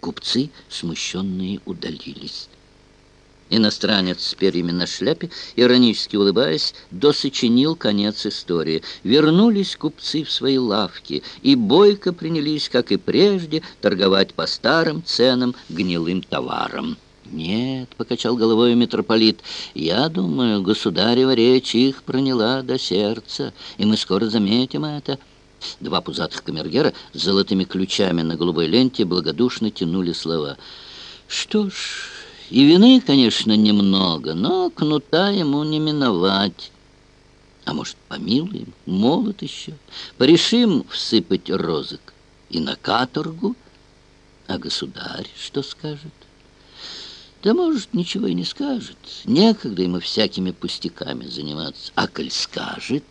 Купцы, смущенные, удалились. Иностранец с перьями на шляпе, иронически улыбаясь, досочинил конец истории. Вернулись купцы в свои лавки, и бойко принялись, как и прежде, торговать по старым ценам гнилым товаром. «Нет», — покачал головой митрополит, — «я думаю, государева речь их проняла до сердца, и мы скоро заметим это». Два пузатых камергера с золотыми ключами на голубой ленте благодушно тянули слова. «Что ж, и вины, конечно, немного, но кнута ему не миновать. А может, помилуем, молод еще, порешим всыпать розок и на каторгу, а государь что скажет?» Да, может, ничего и не скажет. Некогда ему всякими пустяками заниматься. А коль скажет,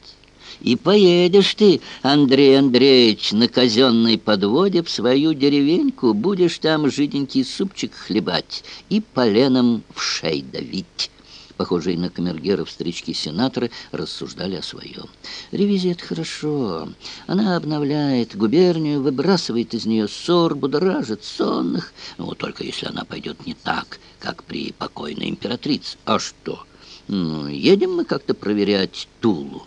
и поедешь ты, Андрей Андреевич, на казенной подводе в свою деревеньку, будешь там жиденький супчик хлебать и поленом в шей давить. Похожие на камергеров старички-сенаторы рассуждали о своем. Ревизия — это хорошо. Она обновляет губернию, выбрасывает из нее ссор, будоражит сонных. Ну, только если она пойдет не так, как при покойной императрице. А что? Ну, едем мы как-то проверять Тулу.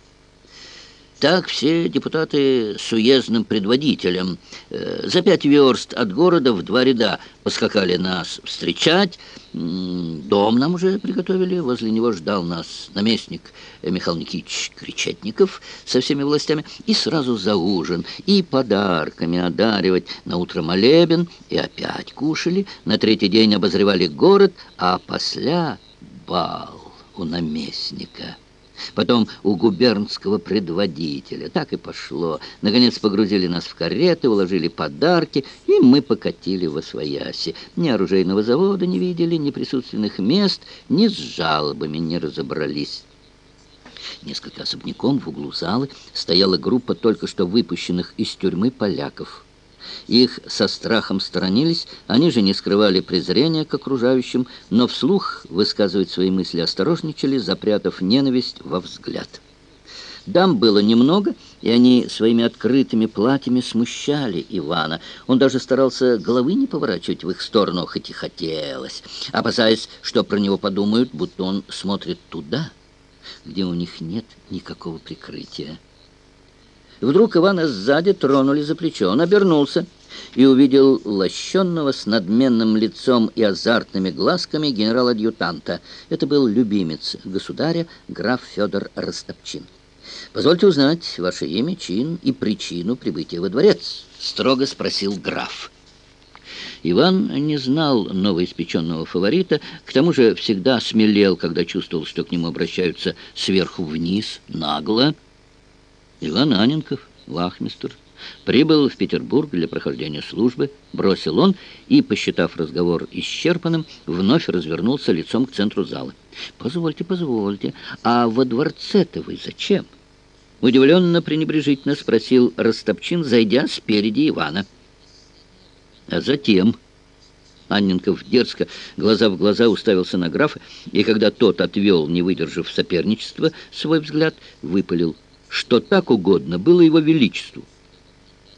Так все депутаты с уездным предводителем э, за пять верст от города в два ряда поскакали нас встречать. Дом нам уже приготовили, возле него ждал нас наместник Михаил Никитич Кречетников со всеми властями, и сразу за ужин, и подарками одаривать. На утро молебен, и опять кушали, на третий день обозревали город, а после бал у наместника потом у губернского предводителя. Так и пошло. Наконец погрузили нас в кареты, уложили подарки, и мы покатили во свояси. Ни оружейного завода не видели, ни присутственных мест, ни с жалобами не разобрались. Несколько особняком в углу залы стояла группа только что выпущенных из тюрьмы поляков. Их со страхом сторонились, они же не скрывали презрения к окружающим, но вслух высказывать свои мысли осторожничали, запрятав ненависть во взгляд. Дам было немного, и они своими открытыми платьями смущали Ивана. Он даже старался головы не поворачивать в их сторону, хоть и хотелось, опасаясь, что про него подумают, будто он смотрит туда, где у них нет никакого прикрытия. Вдруг Ивана сзади тронули за плечо. Он обернулся и увидел лощенного с надменным лицом и азартными глазками генерал-адъютанта. Это был любимец государя, граф Федор Растопчин. «Позвольте узнать ваше имя, чин и причину прибытия во дворец», — строго спросил граф. Иван не знал новоиспеченного фаворита, к тому же всегда смелел, когда чувствовал, что к нему обращаются сверху вниз, нагло. Иван Аненков, вахмистр, прибыл в Петербург для прохождения службы, бросил он и, посчитав разговор исчерпанным, вновь развернулся лицом к центру зала. «Позвольте, позвольте, а во дворце-то вы зачем?» Удивленно пренебрежительно спросил Растопчин, зайдя спереди Ивана. «А затем...» Анненков дерзко, глаза в глаза уставился на графа, и когда тот отвел, не выдержав соперничества, свой взгляд, выпалил – что так угодно было его величеству.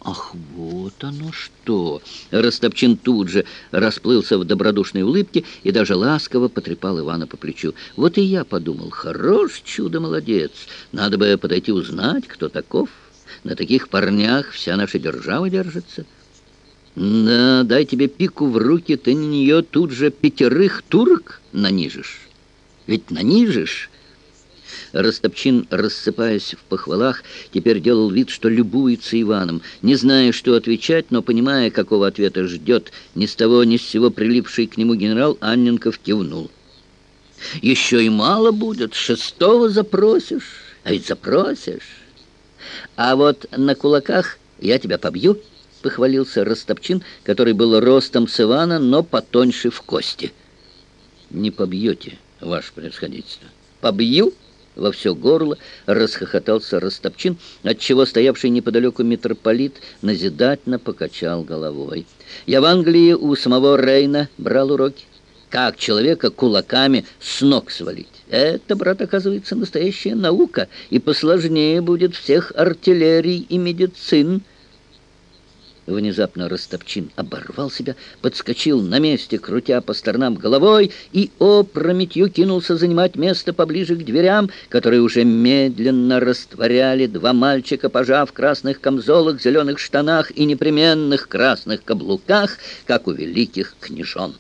«Ах, вот оно что!» Растопчин тут же расплылся в добродушной улыбке и даже ласково потрепал Ивана по плечу. «Вот и я подумал, хорош чудо-молодец, надо бы подойти узнать, кто таков. На таких парнях вся наша держава держится». «Да, дай тебе пику в руки, ты на нее тут же пятерых турок нанижешь. Ведь нанижешь...» Растопчин, рассыпаясь в похвалах, теперь делал вид, что любуется Иваном, не зная, что отвечать, но понимая, какого ответа ждет, ни с того ни с сего прилипший к нему генерал Анненков кивнул. «Еще и мало будет, шестого запросишь, а ведь запросишь. А вот на кулаках я тебя побью». — похвалился Растопчин, который был ростом с Ивана, но потоньше в кости. «Не побьете, ваше происходительство». «Побью?» Во все горло расхохотался Растопчин, отчего стоявший неподалеку митрополит назидательно покачал головой. «Я в Англии у самого Рейна брал уроки. Как человека кулаками с ног свалить? Это, брат, оказывается, настоящая наука, и посложнее будет всех артиллерий и медицин». Внезапно Растопчин оборвал себя, подскочил на месте, крутя по сторонам головой, и опрометью кинулся занимать место поближе к дверям, которые уже медленно растворяли два мальчика, пожав в красных камзолах, зеленых штанах и непременных красных каблуках, как у великих княжон.